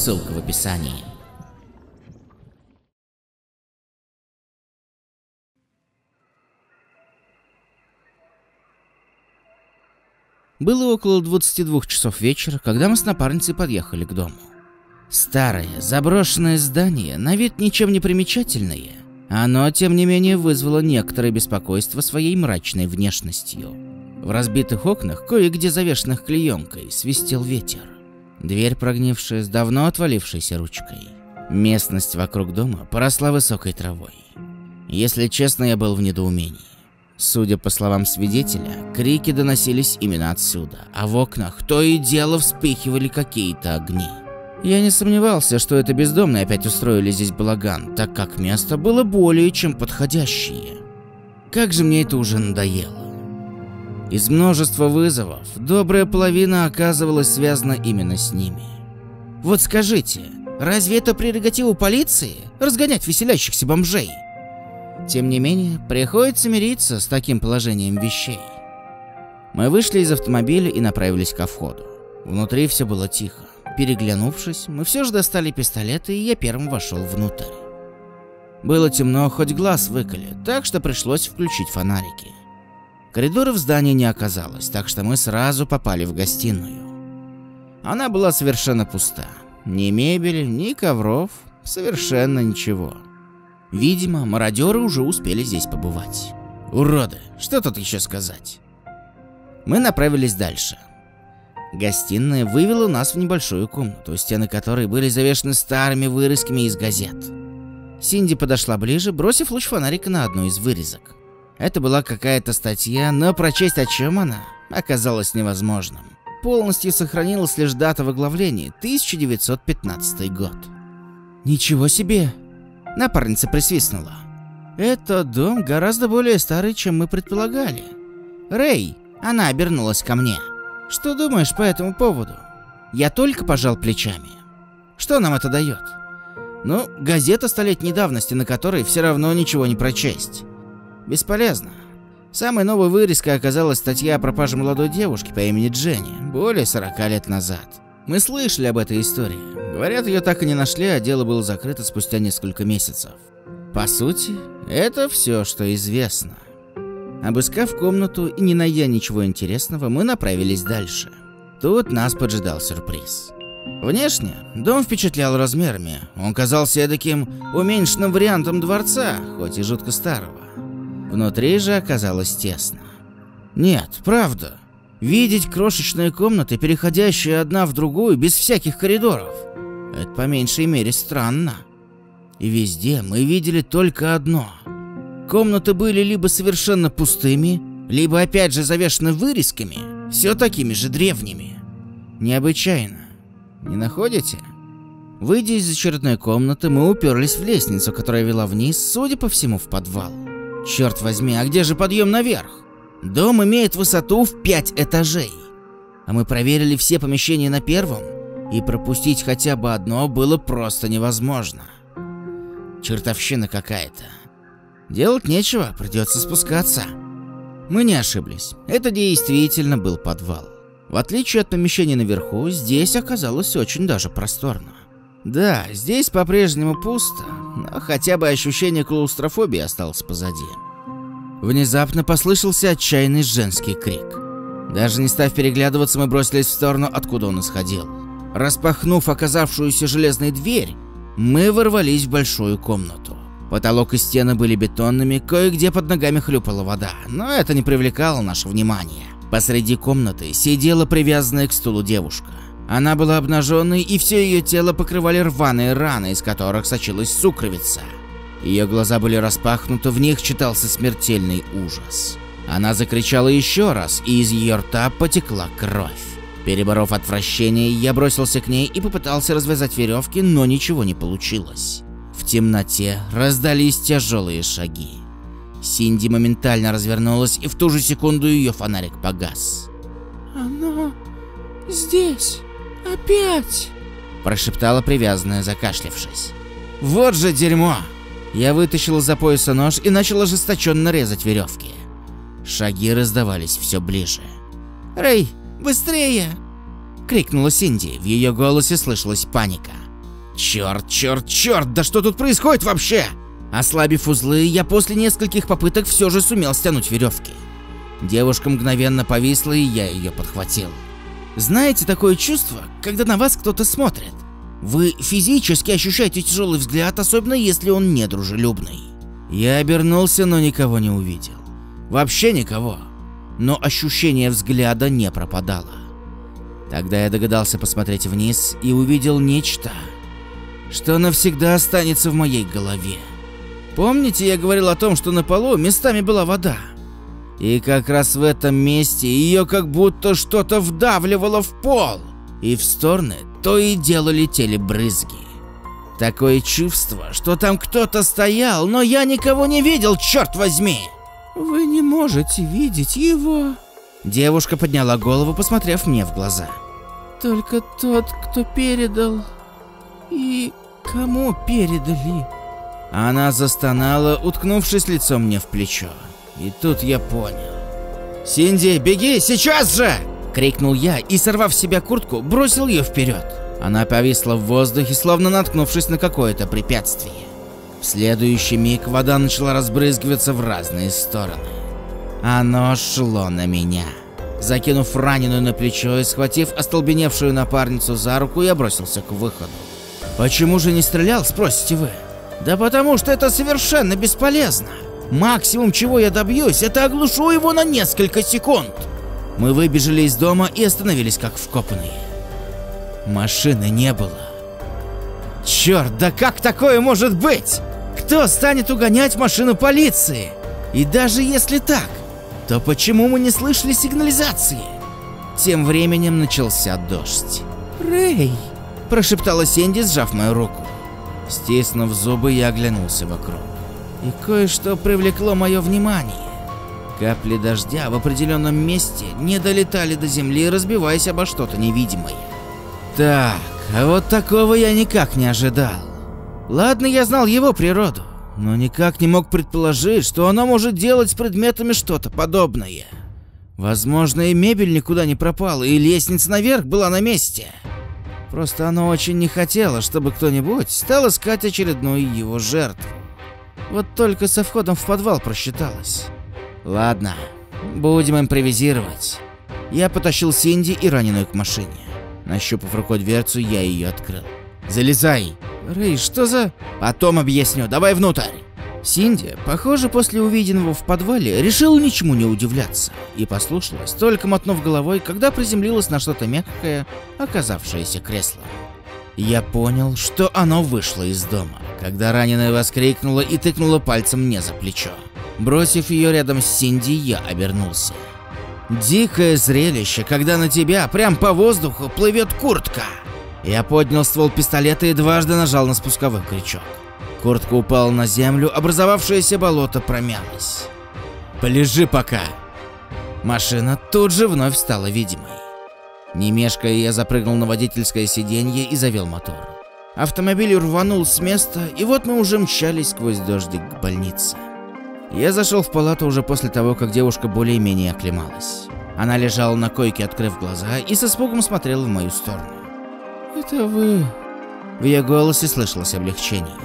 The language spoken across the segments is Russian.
ссылка в описании. Было около 22 часов вечера, когда мы с напарницей подъехали к дому. Старое, заброшенное здание, на вид ничем не примечательное, оно, тем не менее, вызвало некоторое беспокойство своей мрачной внешностью. В разбитых окнах, кое-где завешенных клеенкой, свистел ветер. Дверь, прогнившая с давно отвалившейся ручкой. Местность вокруг дома поросла высокой травой. Если честно, я был в недоумении. Судя по словам свидетеля, крики доносились именно отсюда, а в окнах то и дело вспыхивали какие-то огни. Я не сомневался, что это бездомные опять устроили здесь балаган, так как место было более чем подходящее. Как же мне это уже надоело. Из множества вызовов добрая половина оказывалась связана именно с ними. Вот скажите, разве это прерогатива полиции разгонять веселящихся бомжей? Тем не менее, приходится мириться с таким положением вещей. Мы вышли из автомобиля и направились ко входу. Внутри все было тихо. Переглянувшись, мы все же достали пистолеты, и я первым вошел внутрь. Было темно, хоть глаз выколи, так что пришлось включить фонарики. Коридора в здании не оказалось, так что мы сразу попали в гостиную. Она была совершенно пуста. Ни мебели, ни ковров, совершенно ничего. Видимо, мародеры уже успели здесь побывать. Уроды, что тут еще сказать? Мы направились дальше. Гостиная вывела нас в небольшую комнату, стены которой были завешены старыми вырезками из газет. Синди подошла ближе, бросив луч фонарика на одну из вырезок. Это была какая-то статья, но прочесть о чем она оказалось невозможным. Полностью сохранилась лишь дата выглавления 1915 год. Ничего себе, Напарница присвистнула. «Этот дом гораздо более старый, чем мы предполагали. Рэй!» Она обернулась ко мне. «Что думаешь по этому поводу?» Я только пожал плечами. «Что нам это дает?» «Ну, газета столетней давности, на которой все равно ничего не прочесть. Бесполезно. Самой новой вырезкой оказалась статья о пропаже молодой девушки по имени Дженни, более 40 лет назад. Мы слышали об этой истории, Говорят, ее так и не нашли, а дело было закрыто спустя несколько месяцев. По сути, это все, что известно. Обыскав комнату и не найдя ничего интересного, мы направились дальше. Тут нас поджидал сюрприз. Внешне дом впечатлял размерами. Он казался таким уменьшенным вариантом дворца, хоть и жутко старого. Внутри же оказалось тесно. Нет, правда. Видеть крошечные комнаты, переходящие одна в другую, без всяких коридоров – это по меньшей мере странно. И везде мы видели только одно. Комнаты были либо совершенно пустыми, либо опять же завешены вырезками, все такими же древними. Необычайно. Не находите? Выйдя из очередной комнаты, мы уперлись в лестницу, которая вела вниз, судя по всему, в подвал. Черт возьми, а где же подъем наверх? Дом имеет высоту в пять этажей. А мы проверили все помещения на первом, и пропустить хотя бы одно было просто невозможно. Чертовщина какая-то. Делать нечего, придется спускаться. Мы не ошиблись. Это действительно был подвал. В отличие от помещения наверху, здесь оказалось очень даже просторно. Да, здесь по-прежнему пусто, но хотя бы ощущение клаустрофобии осталось позади. Внезапно послышался отчаянный женский крик. Даже не став переглядываться, мы бросились в сторону, откуда он исходил. Распахнув оказавшуюся железной дверь, мы ворвались в большую комнату. Потолок и стены были бетонными, кое-где под ногами хлюпала вода, но это не привлекало наше внимание. Посреди комнаты сидела привязанная к стулу девушка. Она была обнаженной, и все ее тело покрывали рваные раны, из которых сочилась сукровица. Ее глаза были распахнуты, в них читался смертельный ужас. Она закричала еще раз, и из ее рта потекла кровь. Переборов отвращение, я бросился к ней и попытался развязать веревки, но ничего не получилось. В темноте раздались тяжелые шаги. Синди моментально развернулась, и в ту же секунду ее фонарик погас. «Оно здесь опять!» Прошептала привязанная, закашлявшись. «Вот же дерьмо!» Я вытащил из-за пояса нож и начал ожесточенно резать веревки. Шаги раздавались все ближе. «Рэй, Быстрее!» крикнула Синди. В ее голосе слышалась паника. Черт, черт, черт, да что тут происходит вообще? Ослабив узлы, я после нескольких попыток все же сумел стянуть веревки. Девушка мгновенно повисла, и я ее подхватил. Знаете такое чувство, когда на вас кто-то смотрит? Вы физически ощущаете тяжелый взгляд, особенно если он недружелюбный. Я обернулся, но никого не увидел. Вообще никого. Но ощущение взгляда не пропадало. Тогда я догадался посмотреть вниз и увидел нечто, что навсегда останется в моей голове. Помните, я говорил о том, что на полу местами была вода? И как раз в этом месте ее как будто что-то вдавливало в пол, и в стороны то и дело летели брызги. Такое чувство, что там кто-то стоял, но я никого не видел, черт возьми! Вы не можете видеть его. Девушка подняла голову, посмотрев мне в глаза. Только тот, кто передал. И кому передали. Она застонала, уткнувшись лицом мне в плечо. И тут я понял. «Синди, беги, сейчас же!» Крикнул я и, сорвав с себя куртку, бросил ее вперед. Она повисла в воздухе, словно наткнувшись на какое-то препятствие. В следующий миг вода начала разбрызгиваться в разные стороны. Оно шло на меня. Закинув раненую на плечо и схватив остолбеневшую напарницу за руку, я бросился к выходу. Почему же не стрелял, спросите вы? Да потому что это совершенно бесполезно. Максимум, чего я добьюсь, это оглушу его на несколько секунд. Мы выбежали из дома и остановились как вкопанные. Машины не было. Черт, да как такое может быть? Кто станет угонять машину полиции? И даже если так, то почему мы не слышали сигнализации? Тем временем начался дождь. Рэй, прошептала Сенди, сжав мою руку. Стиснув зубы, я оглянулся вокруг. И кое-что привлекло мое внимание. Капли дождя в определенном месте не долетали до земли, разбиваясь обо что-то невидимое. Так, а вот такого я никак не ожидал. Ладно, я знал его природу, но никак не мог предположить, что оно может делать с предметами что-то подобное. Возможно, и мебель никуда не пропала, и лестница наверх была на месте. Просто оно очень не хотело, чтобы кто-нибудь стал искать очередную его жертву. Вот только со входом в подвал просчиталось. Ладно, будем импровизировать. Я потащил Синди и раненую к машине. Нащупав рукой дверцу, я ее открыл. Залезай. Рэй, что за... Потом объясню, давай внутрь. Синди, похоже, после увиденного в подвале, решила ничему не удивляться и послушалась, только мотнув головой, когда приземлилась на что-то мягкое, оказавшееся креслом. Я понял, что оно вышло из дома, когда раненая воскрикнула и тыкнула пальцем мне за плечо. Бросив ее рядом с Синди, я обернулся. Дикое зрелище, когда на тебя прям по воздуху плывет куртка. Я поднял ствол пистолета и дважды нажал на спусковой крючок. Куртка упала на землю, образовавшееся болото промялось. «Полежи пока!» Машина тут же вновь стала видимой. Не мешкая, я запрыгнул на водительское сиденье и завел мотор. Автомобиль рванул с места, и вот мы уже мчались сквозь дождик к больнице. Я зашел в палату уже после того, как девушка более-менее оклемалась. Она лежала на койке, открыв глаза, и со испугом смотрела в мою сторону. это вы... В ее голосе слышалось облегчение.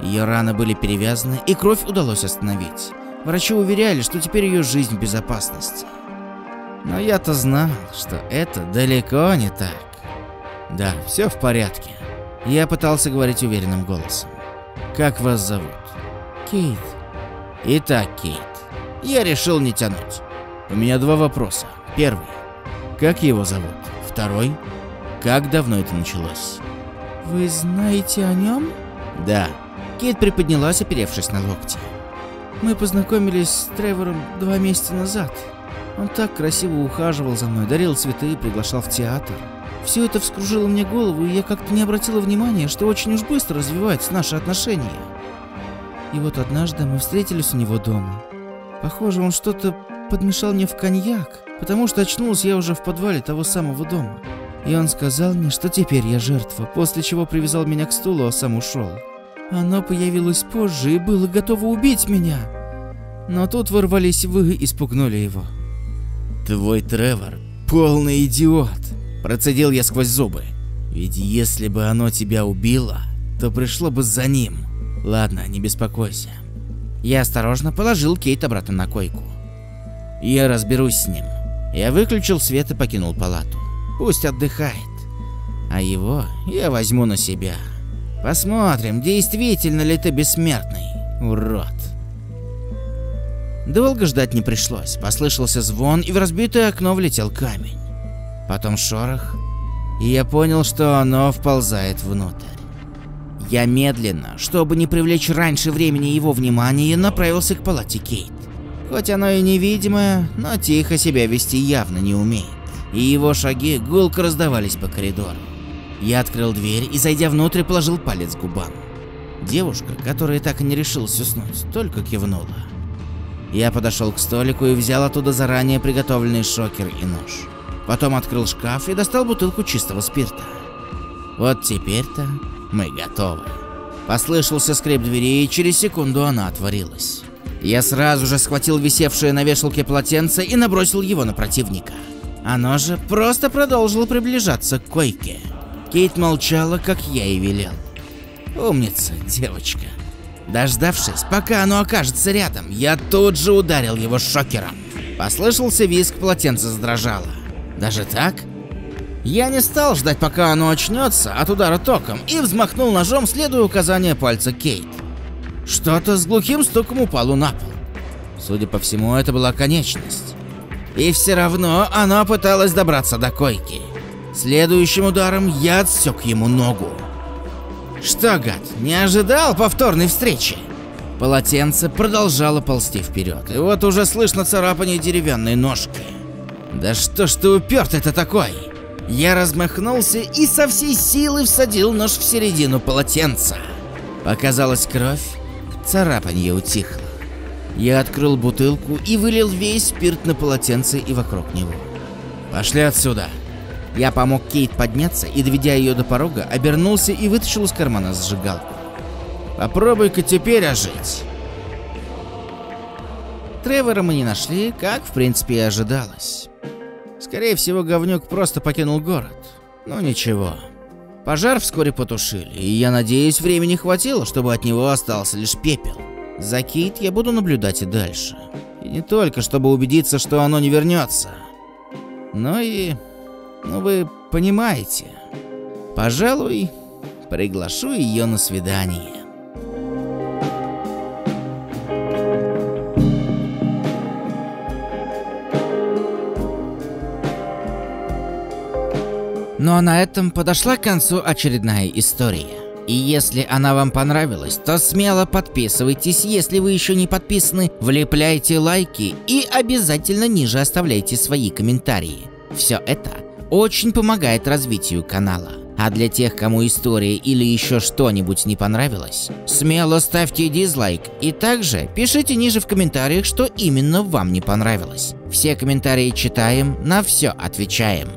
Ее раны были перевязаны, и кровь удалось остановить. Врачи уверяли, что теперь ее жизнь в безопасности. Но я-то знал, что это далеко не так. Да, все в порядке. Я пытался говорить уверенным голосом. Как вас зовут? Кейт. Итак, Кейт, я решил не тянуть. У меня два вопроса. Первый. Как его зовут? Второй. Как давно это началось? Вы знаете о нем? Да. Кейт приподнялась, оперевшись на локти. Мы познакомились с Тревором два месяца назад. Он так красиво ухаживал за мной, дарил цветы и приглашал в театр. Все это вскружило мне голову, и я как-то не обратила внимания, что очень уж быстро развиваются наши отношения. И вот однажды мы встретились у него дома. Похоже, он что-то подмешал мне в коньяк, потому что очнулась я уже в подвале того самого дома. И он сказал мне, что теперь я жертва, после чего привязал меня к стулу, а сам ушел. Оно появилось позже и было готово убить меня. Но тут ворвались вы и спугнули его. Твой Тревор полный идиот. Процедил я сквозь зубы. Ведь если бы оно тебя убило, то пришло бы за ним. Ладно, не беспокойся. Я осторожно положил Кейт обратно на койку. Я разберусь с ним. Я выключил свет и покинул палату. Пусть отдыхает. А его я возьму на себя. Посмотрим, действительно ли ты бессмертный, урод. Долго ждать не пришлось. Послышался звон, и в разбитое окно влетел камень. Потом шорох, и я понял, что оно вползает внутрь. Я медленно, чтобы не привлечь раньше времени его внимания, направился к палате Кейт. Хоть оно и невидимое, но тихо себя вести явно не умеет. И его шаги гулко раздавались по коридору. Я открыл дверь и, зайдя внутрь, положил палец к губам. Девушка, которая так и не решилась уснуть, только кивнула. Я подошел к столику и взял оттуда заранее приготовленный шокер и нож. Потом открыл шкаф и достал бутылку чистого спирта. Вот теперь-то мы готовы. Послышался скрип двери, и через секунду она отворилась. Я сразу же схватил висевшее на вешалке полотенце и набросил его на противника. Оно же просто продолжило приближаться к койке. Кейт молчала, как я и велел. Умница, девочка. Дождавшись, пока оно окажется рядом, я тут же ударил его шокером. Послышался визг, полотенце задрожало. Даже так? Я не стал ждать, пока оно очнется от удара током, и взмахнул ножом, следуя указания пальца Кейт. Что-то с глухим стуком упало на пол. Судя по всему, это была конечность. И все равно оно пыталось добраться до койки. Следующим ударом я отсек ему ногу. Что, гад, не ожидал повторной встречи? Полотенце продолжало ползти вперед, и вот уже слышно царапание деревянной ножки. Да что ж ты упертый-то такой? Я размахнулся и со всей силы всадил нож в середину полотенца. Показалась кровь, царапанье утихло. Я открыл бутылку и вылил весь спирт на полотенце и вокруг него. «Пошли отсюда!» Я помог Кейт подняться и, доведя ее до порога, обернулся и вытащил из кармана зажигалку. «Попробуй-ка теперь ожить!» Тревора мы не нашли, как в принципе и ожидалось. Скорее всего, говнюк просто покинул город. Ну ничего. Пожар вскоре потушили, и я надеюсь, времени хватило, чтобы от него остался лишь пепел. За Кейт я буду наблюдать и дальше. И не только, чтобы убедиться, что оно не вернется, но и ну вы понимаете. Пожалуй, приглашу ее на свидание. Ну а на этом подошла к концу очередная история. И если она вам понравилась, то смело подписывайтесь, если вы еще не подписаны, влепляйте лайки и обязательно ниже оставляйте свои комментарии. Все это очень помогает развитию канала. А для тех, кому история или еще что-нибудь не понравилось, смело ставьте дизлайк и также пишите ниже в комментариях, что именно вам не понравилось. Все комментарии читаем, на все отвечаем.